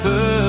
first